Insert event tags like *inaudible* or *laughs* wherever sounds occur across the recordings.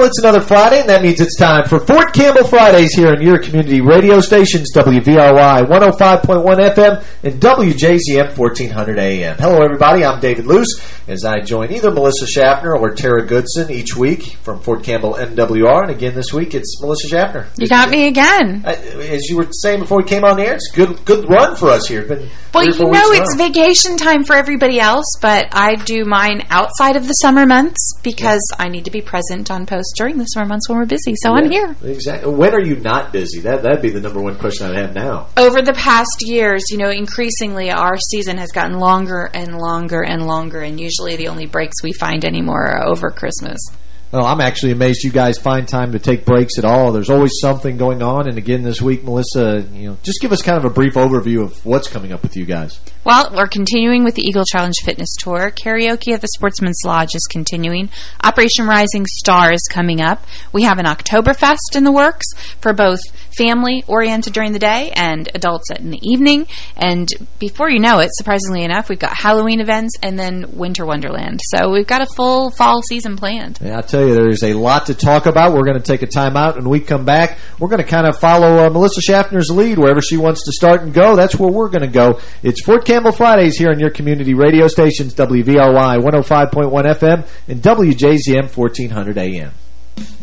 Well, it's another Friday, and that means it's time for Fort Campbell Fridays here on your community radio stations, WVRY 105.1 FM and WJZM 1400 AM. Hello, everybody. I'm David Luce, as I join either Melissa Schaffner or Tara Goodson each week from Fort Campbell MWR. And again this week, it's Melissa Schaffner. You got me again. Uh, as you were saying before we came on the air, it's good good run for us here. Been well, you know it's vacation time for everybody else, but I do mine outside of the summer months because yeah. I need to be present on post during the summer months when we're busy. So yeah, I'm here. Exactly. When are you not busy? That that'd be the number one question I'd have now. Over the past years, you know, increasingly our season has gotten longer and longer and longer, and usually the only breaks we find anymore are over Christmas. Well, I'm actually amazed you guys find time to take breaks at all. There's always something going on. And again, this week, Melissa, you know, just give us kind of a brief overview of what's coming up with you guys. Well, we're continuing with the Eagle Challenge Fitness Tour. Karaoke at the Sportsman's Lodge is continuing. Operation Rising Star is coming up. We have an Oktoberfest in the works for both family-oriented during the day and adults in the evening. And before you know it, surprisingly enough, we've got Halloween events and then Winter Wonderland. So we've got a full fall season planned. Yeah, tell you, there's a lot to talk about. We're going to take a time out, and we come back. We're going to kind of follow uh, Melissa Schaffner's lead wherever she wants to start and go. That's where we're going to go. It's Fort Campbell Fridays here on your community radio stations, WVRY 105.1 FM and WJZM 1400 AM.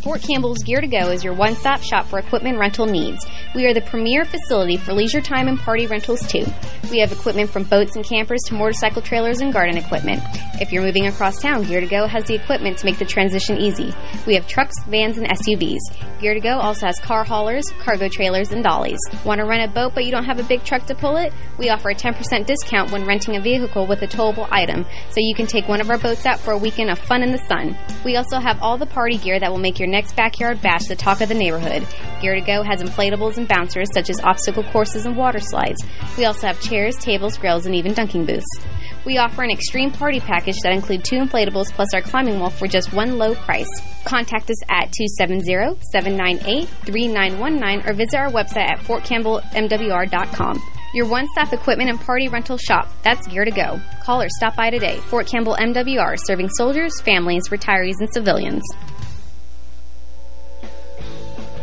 Fort Campbell's Gear to Go is your one-stop shop for equipment rental needs. We are the premier facility for leisure time and party rentals too. We have equipment from boats and campers to motorcycle trailers and garden equipment. If you're moving across town, Gear to Go has the equipment to make the transition easy. We have trucks, vans, and SUVs. Gear to Go also has car haulers, cargo trailers, and dollies. Want to rent a boat but you don't have a big truck to pull it? We offer a 10% discount when renting a vehicle with a towable item, so you can take one of our boats out for a weekend of fun in the sun. We also have all the party gear that will make your next backyard bash the talk of the neighborhood. Gear to Go has inflatables and bouncers such as obstacle courses and water slides. We also have chairs, tables, grills, and even dunking booths. We offer an extreme party package that includes two inflatables plus our climbing wall for just one low price. Contact us at 270-798-3919 or visit our website at fortcampbellmwr.com. Your one-stop equipment and party rental shop. That's Gear to Go. Call or stop by today. Fort Campbell MWR, serving soldiers, families, retirees, and civilians.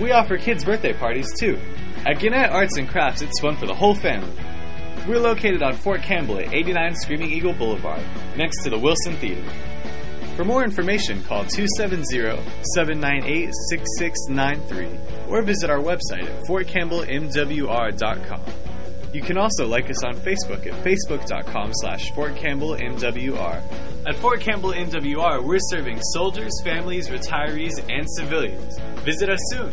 We offer kids' birthday parties too. At Gannett Arts and Crafts, it's fun for the whole family. We're located on Fort Campbell at 89 Screaming Eagle Boulevard, next to the Wilson Theater. For more information, call 270-798-6693 or visit our website at fortcampbellmwr.com. You can also like us on Facebook at facebook.com slash fortcampbellmwr. At Fort Campbell MWR, we're serving soldiers, families, retirees, and civilians. Visit us soon.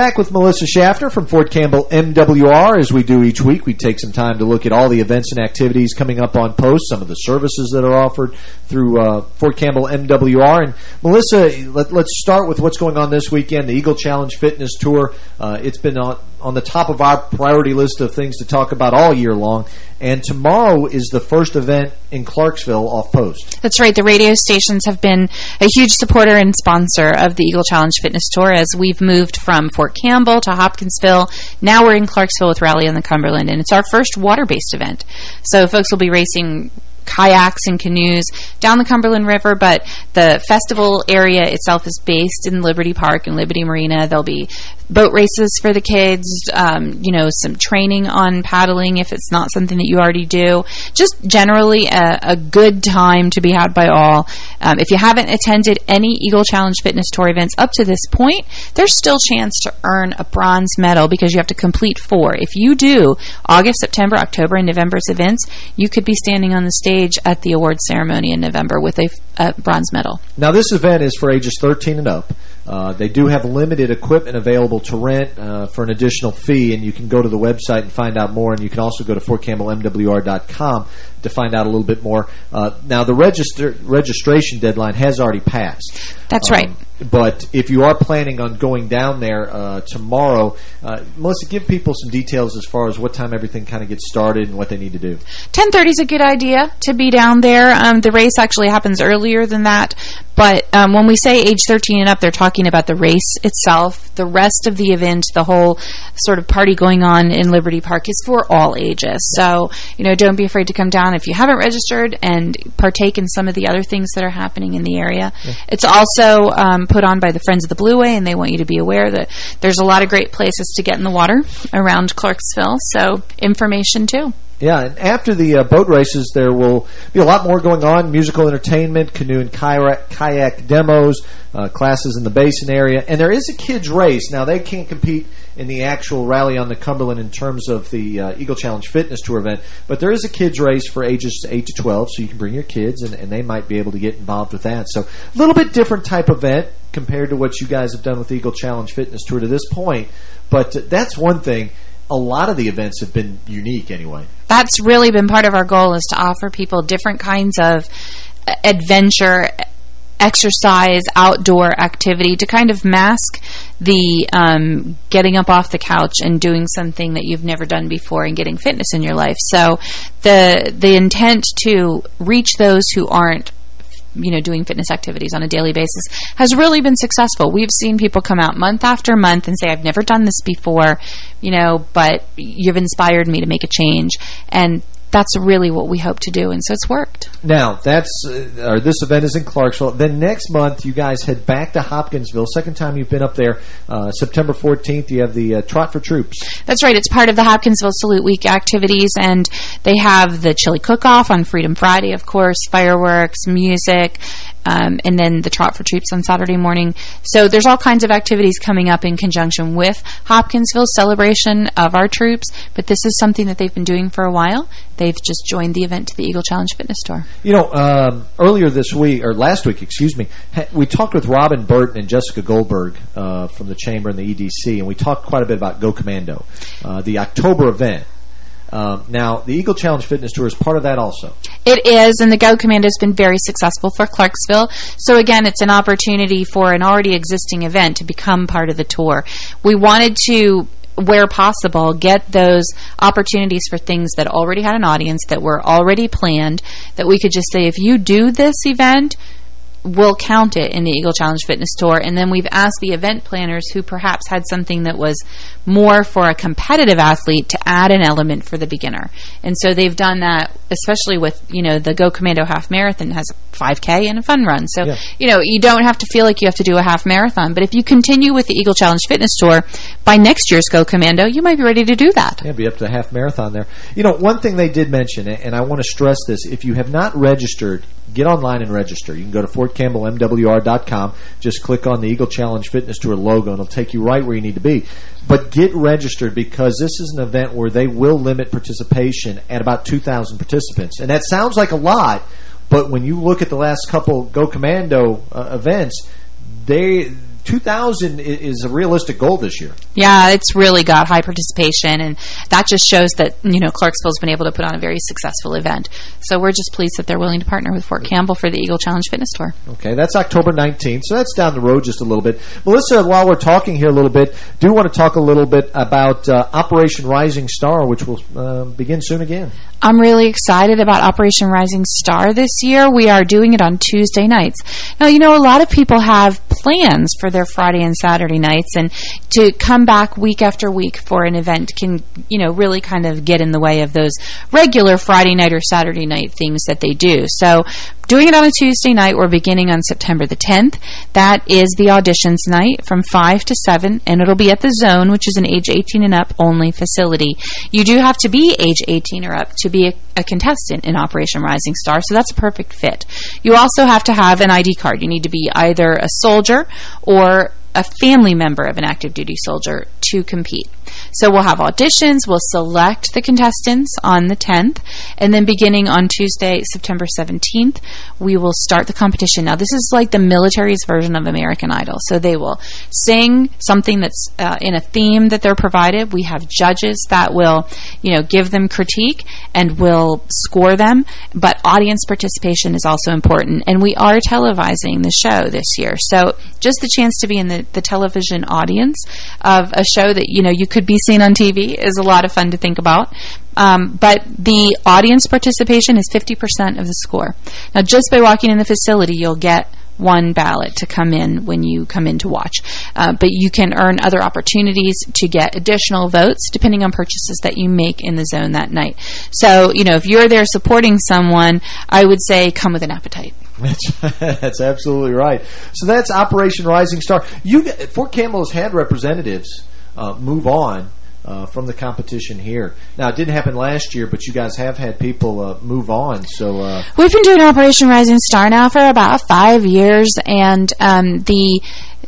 Back with Melissa Schaffner from Fort Campbell MWR. As we do each week, we take some time to look at all the events and activities coming up on post, some of the services that are offered through uh, Fort Campbell MWR. And Melissa, let, us start with what's going on this weekend, the Eagle Challenge Fitness Tour. Uh, it's been on, on the top of our priority list of things to talk about all year long. And tomorrow is the first event in Clarksville off post. That's right. The radio stations have been a huge supporter and sponsor of the Eagle Challenge Fitness Tour as we've moved from Fort Campbell to Hopkinsville. Now we're in Clarksville with Rally on the Cumberland, and it's our first water-based event. So folks will be racing kayaks and canoes down the Cumberland River, but the festival area itself is based in Liberty Park and Liberty Marina. There'll be boat races for the kids, um, you know, some training on paddling if it's not something that you already do. Just generally a, a good time to be had by all. Um, if you haven't attended any Eagle Challenge Fitness Tour events up to this point, there's still chance to earn a bronze medal because you have to complete four. If you do August, September, October, and November's events, you could be standing on the stage at the award ceremony in November with a, a bronze medal. Now, this event is for ages 13 and up. Uh, they do have limited equipment available to rent uh, for an additional fee, and you can go to the website and find out more, and you can also go to fortcampbellmwr.com to find out a little bit more. Uh, now, the register registration deadline has already passed. That's um, right. But if you are planning on going down there uh, tomorrow, uh, Melissa, give people some details as far as what time everything kind of gets started and what they need to do. 10.30 is a good idea to be down there. Um, the race actually happens earlier than that. But um, when we say age 13 and up, they're talking about the race itself. The rest of the event, the whole sort of party going on in Liberty Park is for all ages. So, you know, don't be afraid to come down if you haven't registered and partake in some of the other things that are happening in the area. Yeah. It's also um, put on by the Friends of the Blue Way, and they want you to be aware that there's a lot of great places to get in the water around Clarksville. So information, too. Yeah, and after the uh, boat races, there will be a lot more going on, musical entertainment, canoe and kayak, kayak demos, uh, classes in the basin area, and there is a kids race. Now, they can't compete in the actual rally on the Cumberland in terms of the uh, Eagle Challenge Fitness Tour event, but there is a kids race for ages 8 to 12, so you can bring your kids, and, and they might be able to get involved with that. So a little bit different type event compared to what you guys have done with Eagle Challenge Fitness Tour to this point, but that's one thing – a lot of the events have been unique anyway. That's really been part of our goal is to offer people different kinds of adventure, exercise, outdoor activity to kind of mask the um, getting up off the couch and doing something that you've never done before and getting fitness in your life. So the the intent to reach those who aren't you know, doing fitness activities on a daily basis has really been successful. We've seen people come out month after month and say, I've never done this before, you know, but you've inspired me to make a change. And that's really what we hope to do, and so it's worked. Now, that's uh, or this event is in Clarksville. Then next month, you guys head back to Hopkinsville. Second time you've been up there, uh, September 14th, you have the uh, Trot for Troops. That's right. It's part of the Hopkinsville Salute Week activities, and they have the chili cook-off on Freedom Friday, of course, fireworks, music, um, and then the Trot for Troops on Saturday morning. So there's all kinds of activities coming up in conjunction with Hopkinsville's celebration of our troops, but this is something that they've been doing for a while. They've just joined the event to the Eagle Challenge Fitness Tour. You know, um, earlier this week, or last week, excuse me, we talked with Robin Burton and Jessica Goldberg uh, from the Chamber and the EDC, and we talked quite a bit about Go Commando, uh, the October event. Um, now, the Eagle Challenge Fitness Tour is part of that also. It is, and the Go Commando has been very successful for Clarksville. So, again, it's an opportunity for an already existing event to become part of the tour. We wanted to where possible, get those opportunities for things that already had an audience, that were already planned, that we could just say, if you do this event, we'll count it in the Eagle Challenge Fitness Tour. And then we've asked the event planners who perhaps had something that was more for a competitive athlete to add an element for the beginner. And so they've done that, especially with, you know, the Go Commando Half Marathon has a 5K and a fun run. So, yeah. you know, you don't have to feel like you have to do a half marathon. But if you continue with the Eagle Challenge Fitness Tour, by next year's Go Commando, you might be ready to do that. Yeah, be up to a half marathon there. You know, one thing they did mention, and I want to stress this, if you have not registered, get online and register. You can go to fortcampbellmwr.com, just click on the Eagle Challenge Fitness Tour logo, and it'll take you right where you need to be. But get registered because this is an event where they will limit participation at about 2,000 participants. And that sounds like a lot, but when you look at the last couple Go Commando uh, events, they 2,000 is a realistic goal this year. Yeah, it's really got high participation, and that just shows that, you know, Clarksville's been able to put on a very successful event. So we're just pleased that they're willing to partner with Fort Campbell for the Eagle Challenge Fitness Tour. Okay, that's October 19th, so that's down the road just a little bit. Melissa, while we're talking here a little bit, do want to talk a little bit about uh, Operation Rising Star, which will uh, begin soon again. I'm really excited about Operation Rising Star this year. We are doing it on Tuesday nights. Now, you know, a lot of people have plans for their Friday and Saturday nights, and to come back week after week for an event can, you know, really kind of get in the way of those regular Friday night or Saturday night things that they do. So doing it on a Tuesday night. We're beginning on September the 10th. That is the auditions night from 5 to 7, and it'll be at the Zone, which is an age 18 and up only facility. You do have to be age 18 or up to be a, a contestant in Operation Rising Star, so that's a perfect fit. You also have to have an ID card. You need to be either a soldier or a family member of an active duty soldier to compete. So we'll have auditions, we'll select the contestants on the 10th, and then beginning on Tuesday, September 17th, we will start the competition. Now this is like the military's version of American Idol. So they will sing something that's uh, in a theme that they're provided. We have judges that will, you know, give them critique and will score them, but audience participation is also important. And we are televising the show this year. So just the chance to be in the, the television audience of a show that, you know, you could be seen on TV is a lot of fun to think about. Um, but the audience participation is 50% of the score. Now, just by walking in the facility, you'll get one ballot to come in when you come in to watch. Uh, but you can earn other opportunities to get additional votes depending on purchases that you make in the zone that night. So, you know, if you're there supporting someone, I would say come with an appetite. That's, *laughs* that's absolutely right. So that's Operation Rising Star. You Fort Campbell has had representatives uh, move on uh, from the competition here. Now, it didn't happen last year, but you guys have had people uh, move on. So uh, We've been doing Operation Rising Star now for about five years, and um, the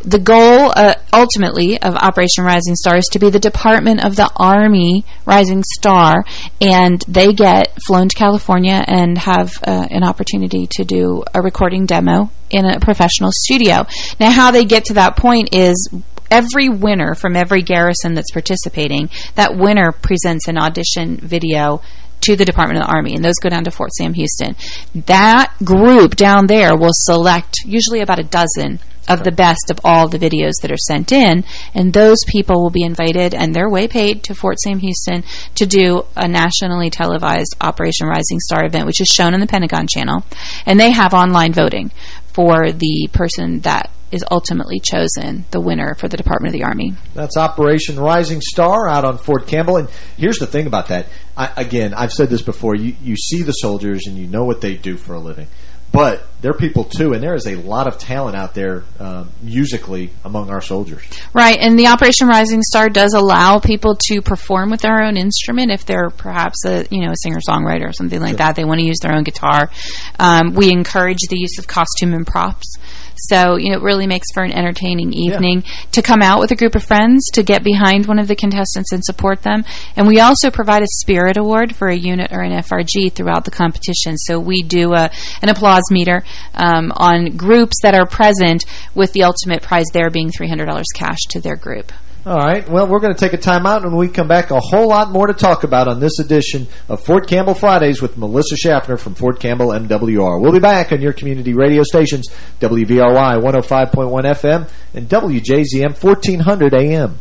the goal, uh, ultimately, of Operation Rising Star is to be the Department of the Army Rising Star, and they get flown to California and have uh, an opportunity to do a recording demo in a professional studio. Now, how they get to that point is every winner from every garrison that's participating, that winner presents an audition video to the Department of the Army, and those go down to Fort Sam Houston. That group down there will select usually about a dozen of the best of all the videos that are sent in, and those people will be invited, and they're way paid, to Fort Sam Houston to do a nationally televised Operation Rising Star event, which is shown on the Pentagon Channel, and they have online voting for the person that is ultimately chosen the winner for the Department of the Army. That's Operation Rising Star out on Fort Campbell. And here's the thing about that. I, again, I've said this before. You, you see the soldiers and you know what they do for a living. But they're people too, and there is a lot of talent out there uh, musically among our soldiers. Right, and the Operation Rising Star does allow people to perform with their own instrument if they're perhaps a you know a singer-songwriter or something like sure. that. They want to use their own guitar. Um, we encourage the use of costume and props. So, you know, it really makes for an entertaining evening yeah. to come out with a group of friends, to get behind one of the contestants and support them. And we also provide a Spirit Award for a unit or an FRG throughout the competition. So we do a, an applause meter um, on groups that are present with the ultimate prize there being $300 cash to their group. All right. Well, we're going to take a time out, and when we come back, a whole lot more to talk about on this edition of Fort Campbell Fridays with Melissa Schaffner from Fort Campbell MWR. We'll be back on your community radio stations, WVRY 105.1 FM and WJZM 1400 AM.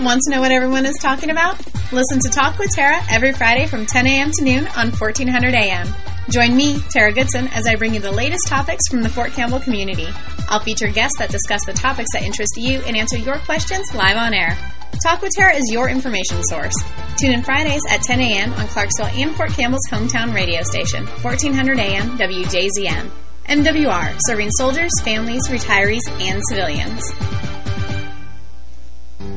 Want to know what everyone is talking about? Listen to Talk with Tara every Friday from 10 a.m. to noon on 1400 a.m. Join me, Tara Goodson, as I bring you the latest topics from the Fort Campbell community. I'll feature guests that discuss the topics that interest you and answer your questions live on air. Talk with Tara is your information source. Tune in Fridays at 10 a.m. on Clarksville and Fort Campbell's hometown radio station, 1400 a.m. WJZM. MWR, serving soldiers, families, retirees, and civilians.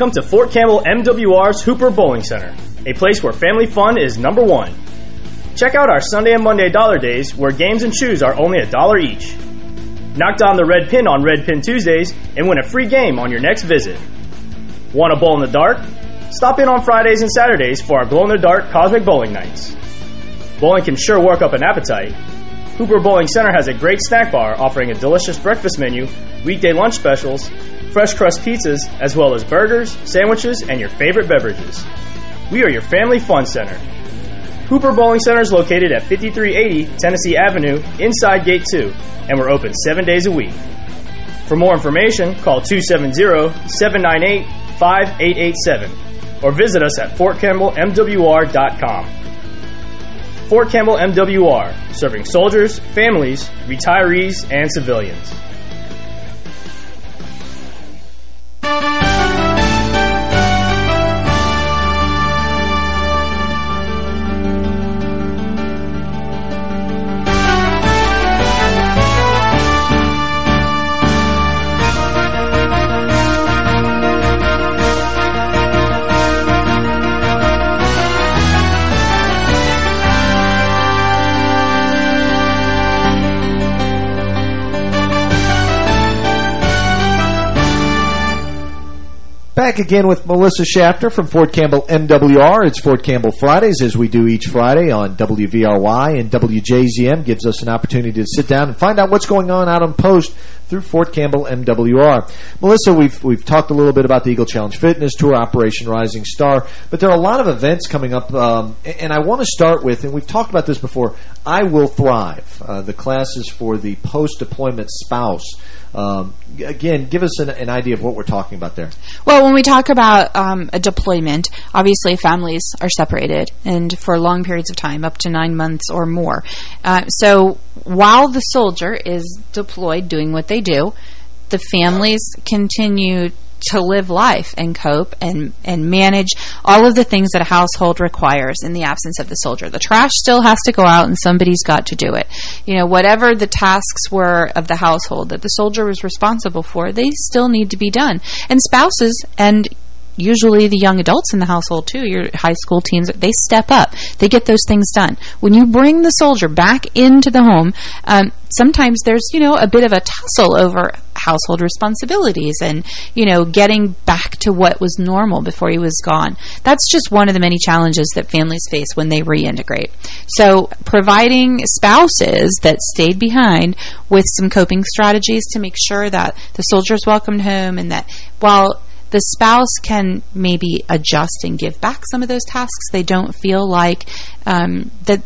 Come to Fort Campbell MWR's Hooper Bowling Center, a place where family fun is number one. Check out our Sunday and Monday dollar days where games and shoes are only a dollar each. Knock down the red pin on Red Pin Tuesdays and win a free game on your next visit. Want to bowl in the dark? Stop in on Fridays and Saturdays for our glow in the dark Cosmic Bowling Nights. Bowling can sure work up an appetite. Hooper Bowling Center has a great snack bar offering a delicious breakfast menu, weekday lunch specials, fresh crust pizzas, as well as burgers, sandwiches, and your favorite beverages. We are your family fun center. Hooper Bowling Center is located at 5380 Tennessee Avenue, inside Gate 2, and we're open seven days a week. For more information, call 270-798-5887 or visit us at fortcampbellmwr.com. Fort Campbell MWR, serving soldiers, families, retirees, and civilians. Back again with Melissa Schaffner from Fort Campbell MWR. It's Fort Campbell Fridays, as we do each Friday on WVRY and WJZM. Gives us an opportunity to sit down and find out what's going on out on post through Fort Campbell MWR. Melissa, we've we've talked a little bit about the Eagle Challenge Fitness Tour, Operation Rising Star, but there are a lot of events coming up, um, and I want to start with, and we've talked about this before, I Will Thrive, uh, the classes for the post-deployment spouse. Um, again, give us an, an, idea of what we're talking about there. Well, when we talk about um, a deployment, obviously families are separated and for long periods of time, up to nine months or more. Uh, so while the soldier is deployed doing what they do, the families continue to live life and cope and and manage all of the things that a household requires in the absence of the soldier. The trash still has to go out and somebody's got to do it. You know, whatever the tasks were of the household that the soldier was responsible for, they still need to be done. And spouses and usually the young adults in the household too, your high school teens, they step up. They get those things done. When you bring the soldier back into the home, um, sometimes there's, you know, a bit of a tussle over household responsibilities and, you know, getting back to what was normal before he was gone. That's just one of the many challenges that families face when they reintegrate. So providing spouses that stayed behind with some coping strategies to make sure that the soldier's welcomed home and that while the spouse can maybe adjust and give back some of those tasks. They don't feel like um, that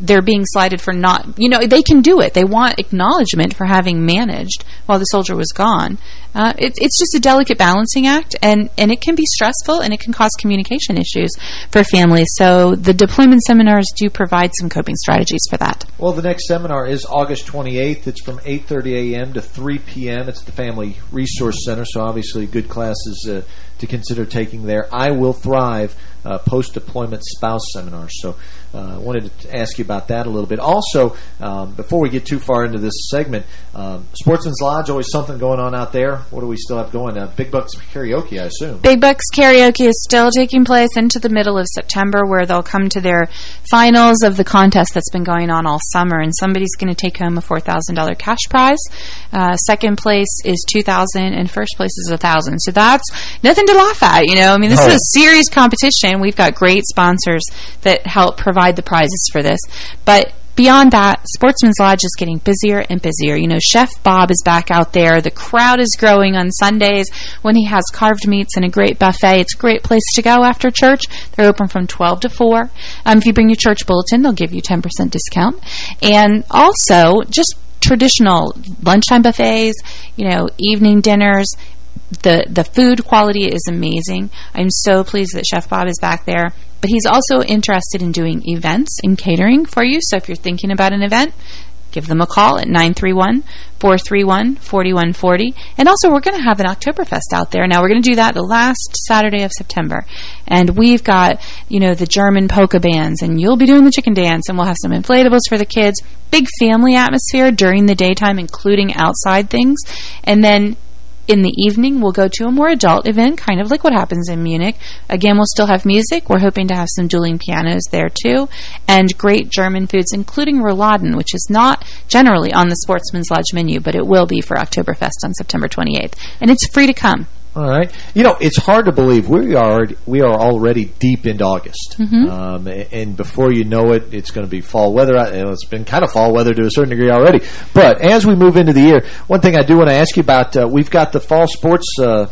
they're being slighted for not, you know, they can do it. They want acknowledgement for having managed while the soldier was gone. Uh, it, it's just a delicate balancing act, and, and it can be stressful, and it can cause communication issues for families. So the deployment seminars do provide some coping strategies for that. Well, the next seminar is August 28th. It's from 8.30 a.m. to 3 p.m. It's the Family Resource Center, so obviously good classes uh, to consider taking there. I Will Thrive uh, post-deployment spouse seminars. So uh, I wanted to ask you about that a little bit. Also, um, before we get too far into this segment, um, Sportsman's Lodge, always something going on out there. What do we still have going? Uh, Big Bucks Karaoke, I assume. Big Bucks Karaoke is still taking place into the middle of September where they'll come to their finals of the contest that's been going on all summer, and somebody's going to take home a $4,000 cash prize. Uh, second place is 2000 and first place is 1000 So that's nothing to laugh at, you know. I mean, this no. is a serious competition. We've got great sponsors that help provide the prizes for this. But Beyond that, Sportsman's Lodge is getting busier and busier. You know, Chef Bob is back out there. The crowd is growing on Sundays when he has carved meats and a great buffet. It's a great place to go after church. They're open from 12 to 4. Um, if you bring your church bulletin, they'll give you 10% discount. And also, just traditional lunchtime buffets, you know, evening dinners, the the food quality is amazing. I'm so pleased that Chef Bob is back there. But he's also interested in doing events and catering for you. So if you're thinking about an event, give them a call at 931-431-4140. And also, we're going to have an Oktoberfest out there. Now, we're going to do that the last Saturday of September. And we've got, you know, the German polka bands, and you'll be doing the chicken dance, and we'll have some inflatables for the kids. Big family atmosphere during the daytime, including outside things. And then in the evening, we'll go to a more adult event, kind of like what happens in Munich. Again, we'll still have music. We're hoping to have some dueling pianos there, too. And great German foods, including rouladen, which is not generally on the Sportsman's Lodge menu, but it will be for Oktoberfest on September 28th. And it's free to come. All right. You know, it's hard to believe we are we are already deep into August. Mm -hmm. um, and before you know it, it's going to be fall weather. It's been kind of fall weather to a certain degree already. But as we move into the year, one thing I do want to ask you about, uh, we've got the fall sports uh,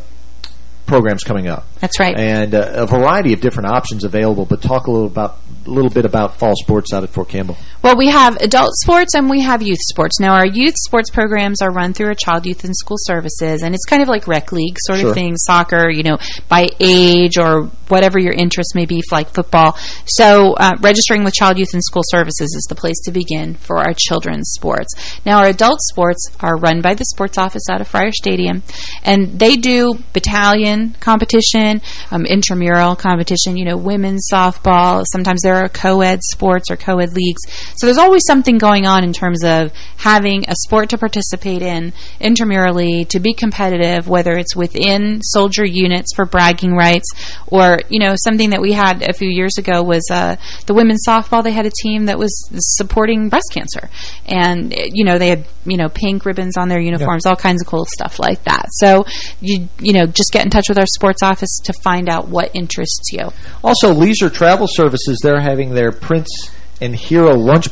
programs coming up. That's right. And uh, a variety of different options available, but talk a little about a little bit about fall sports out at Fort Campbell. Well, we have adult sports and we have youth sports. Now, our youth sports programs are run through our Child, Youth, and School Services, and it's kind of like rec league sort sure. of thing, soccer, you know, by age or whatever your interest may be, like football. So, uh, registering with Child, Youth, and School Services is the place to begin for our children's sports. Now, our adult sports are run by the sports office out of Fryar Stadium, and they do battalion competition, um, intramural competition, you know, women's softball. Sometimes there are co-ed sports or co-ed leagues. So there's always something going on in terms of having a sport to participate in intramurally, to be competitive, whether it's within soldier units for bragging rights or, you know, something that we had a few years ago was uh, the women's softball. They had a team that was supporting breast cancer. And, you know, they had, you know, pink ribbons on their uniforms, yeah. all kinds of cool stuff like that. So, you, you know, just get in touch with our sports office to find out what interests you. Also, Leisure Travel Services, they're having their Prince and Hero lunch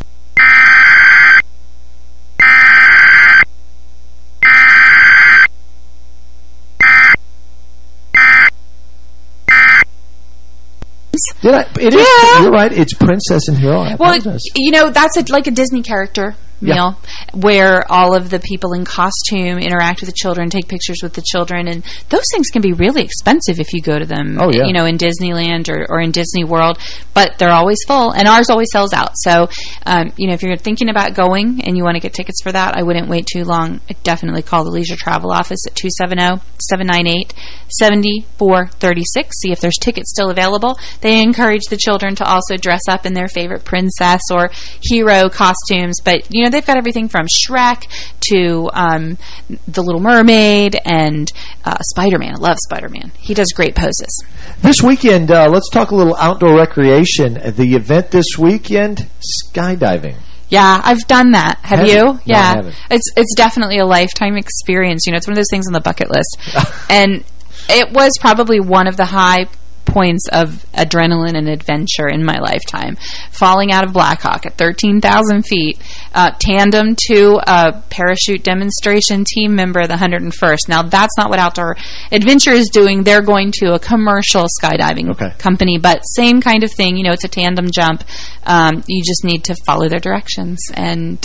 I? Yeah. Is, you're right. It's Princess and Hero. well, you know, that's a, like a Disney character meal yeah. where all of the people in costume interact with the children, take pictures with the children, and those things can be really expensive if you go to them, oh, yeah. you know, in Disneyland or, or in Disney World, but they're always full, and ours always sells out. So, um, you know, if you're thinking about going and you want to get tickets for that, I wouldn't wait too long. I'd definitely call the Leisure Travel Office at 270-798-7436. See if there's tickets still available. They encourage the children to also dress up in their favorite princess or hero costumes, but, you know, they've got everything from Shrek to um, The Little Mermaid and uh, Spider-Man. I love Spider-Man. He does great poses. This weekend, uh, let's talk a little outdoor recreation. The event this weekend, skydiving. Yeah, I've done that. Have, you? Yeah. No, it's it's definitely a lifetime experience. You know, it's one of those things on the bucket list. *laughs* and it was probably one of the high points of adrenaline and adventure in my lifetime. Falling out of Blackhawk at 13,000 feet, uh, tandem to a parachute demonstration team member of the 101st. Now, that's not what Outdoor Adventure is doing. They're going to a commercial skydiving okay. company, but same kind of thing. You know, it's a tandem jump. Um, you just need to follow their directions and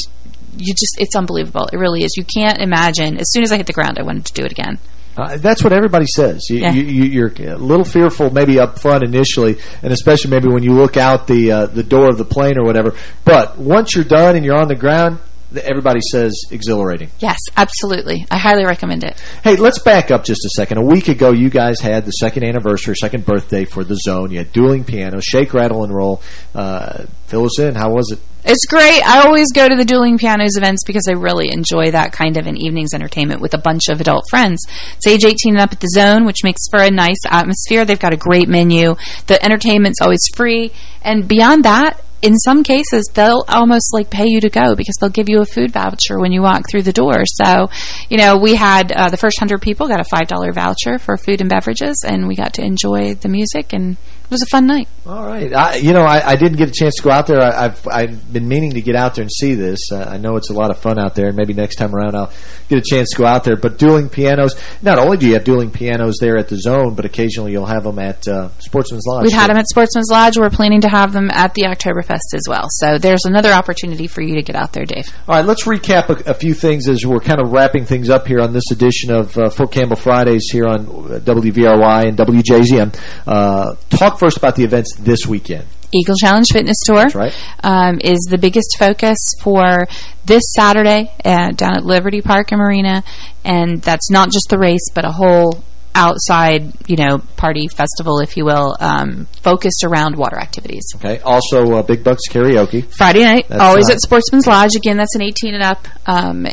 you just, it's unbelievable. It really is. You can't imagine. As soon as I hit the ground, I wanted to do it again. Uh, that's what everybody says. You, yeah. you, are a little fearful maybe up front initially, and especially maybe when you look out the uh, the door of the plane or whatever. But once you're done and you're on the ground, everybody says exhilarating. Yes, absolutely. I highly recommend it. Hey, let's back up just a second. A week ago, you guys had the second anniversary, second birthday for the Zone. You had dueling piano, shake, rattle, and roll. Uh, fill us in. How was it? It's great. I always go to the Dueling Pianos events because I really enjoy that kind of an evening's entertainment with a bunch of adult friends. It's age 18 and up at the Zone, which makes for a nice atmosphere. They've got a great menu. The entertainment's always free. And beyond that, in some cases, they'll almost like pay you to go because they'll give you a food voucher when you walk through the door. So, you know, we had uh, the first hundred people got a $5 voucher for food and beverages, and we got to enjoy the music and was a fun night. All right. I, you know, I, I, didn't get a chance to go out there. I, have I've been meaning to get out there and see this. Uh, I know it's a lot of fun out there, and maybe next time around I'll get a chance to go out there. But dueling pianos, not only do you have dueling pianos there at the Zone, but occasionally you'll have them at uh, Sportsman's Lodge. We've had them at Sportsman's Lodge. We're planning to have them at the Oktoberfest as well. So there's another opportunity for you to get out there, Dave. All right, let's recap a, a few things as we're kind of wrapping things up here on this edition of uh, Fort Campbell Fridays here on WVRY and WJZM. Uh, talk first about the events this weekend. Eagle Challenge Fitness Tour right. um, is the biggest focus for this Saturday uh, down at Liberty Park and Marina. And that's not just the race, but a whole outside, you know, party festival, if you will, um, focused around water activities. Okay. Also, uh, Big Bucks Karaoke. Friday night, that's always at Sportsman's Lodge. Again, that's an 18 and up. Um,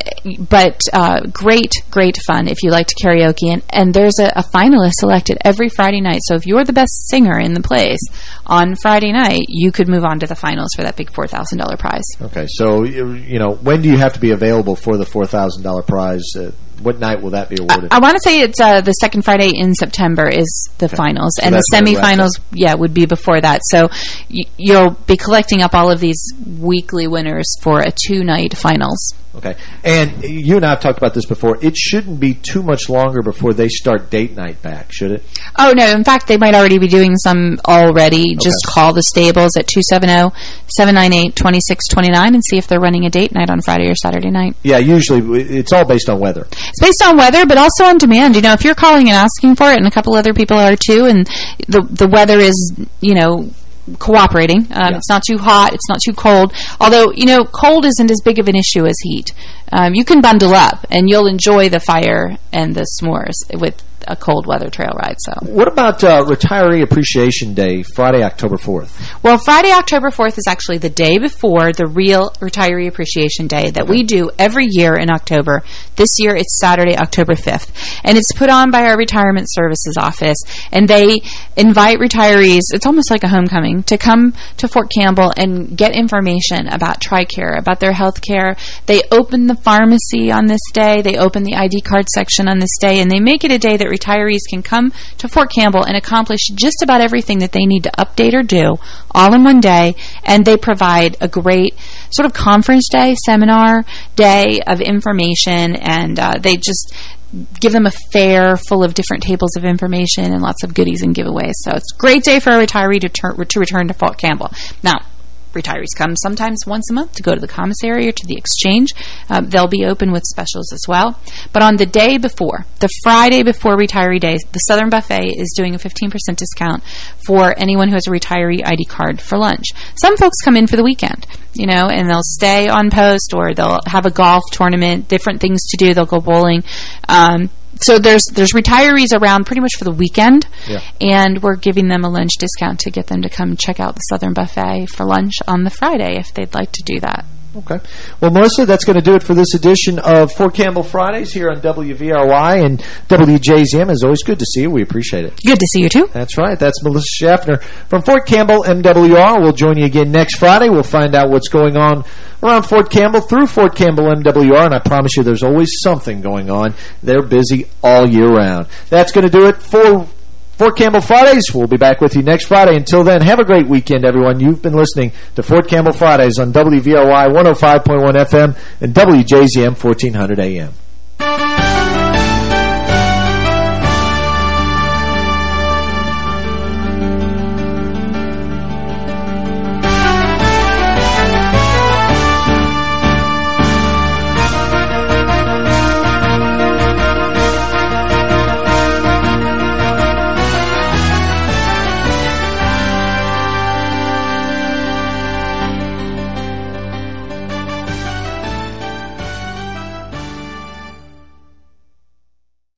but uh, great, great fun if you like to karaoke. And, and there's a, a, finalist selected every Friday night. So if you're the best singer in the place on Friday night, you could move on to the finals for that big $4,000 prize. Okay. So, you know, when do you have to be available for the $4,000 prize? Uh, what night will that be awarded? I, I want to say it's uh, the second Friday in September is the okay. finals, so and the semifinals, yeah, would be before that. So you'll be collecting up all of these weekly winners for a two-night finals. Okay. And you and I have talked about this before. It shouldn't be too much longer before they start date night back, should it? Oh, no. In fact, they might already be doing some already. Okay. Just call the stables at 270-798-2629 and see if they're running a date night on Friday or Saturday night. Yeah, usually it's all based on weather. It's based on weather, but also on demand. You know, if you're calling and asking for it, and a couple other people are too, and the the weather is, you know, cooperating. Um, yeah. It's not too hot. It's not too cold. Although, you know, cold isn't as big of an issue as heat. Um, you can bundle up, and you'll enjoy the fire and the s'mores with a cold weather trail ride. So, What about uh, Retiree Appreciation Day, Friday, October 4th? Well, Friday, October 4th is actually the day before the real Retiree Appreciation Day that we do every year in October. This year, it's Saturday, October 5th. And it's put on by our Retirement Services Office. And they invite retirees, it's almost like a homecoming, to come to Fort Campbell and get information about TRICARE, about their health care. They open the pharmacy on this day. They open the ID card section on this day. And they make it a day that retirees can come to Fort Campbell and accomplish just about everything that they need to update or do all in one day. And they provide a great sort of conference day, seminar day of information. And uh, they just give them a fair full of different tables of information and lots of goodies and giveaways. So it's a great day for a retiree to, to return to Fort Campbell. Now, retirees come sometimes once a month to go to the commissary or to the exchange. Um, they'll be open with specials as well. But on the day before, the Friday before retiree day, the Southern Buffet is doing a 15% discount for anyone who has a retiree ID card for lunch. Some folks come in for the weekend, you know, and they'll stay on post or they'll have a golf tournament, different things to do. They'll go bowling. Um, so there's there's retirees around pretty much for the weekend, yeah. and we're giving them a lunch discount to get them to come check out the Southern Buffet for lunch on the Friday if they'd like to do that. Okay. Well, Melissa, that's going to do it for this edition of Fort Campbell Fridays here on WVRY and WJZM. It's always good to see you. We appreciate it. Good to see you, too. That's right. That's Melissa Schaffner from Fort Campbell MWR. We'll join you again next Friday. We'll find out what's going on around Fort Campbell through Fort Campbell MWR, and I promise you there's always something going on. They're busy all year round. That's going to do it for Fort Campbell Fridays. We'll be back with you next Friday. Until then, have a great weekend, everyone. You've been listening to Fort Campbell Fridays on WVRY 105.1 FM and WJZM 1400 AM.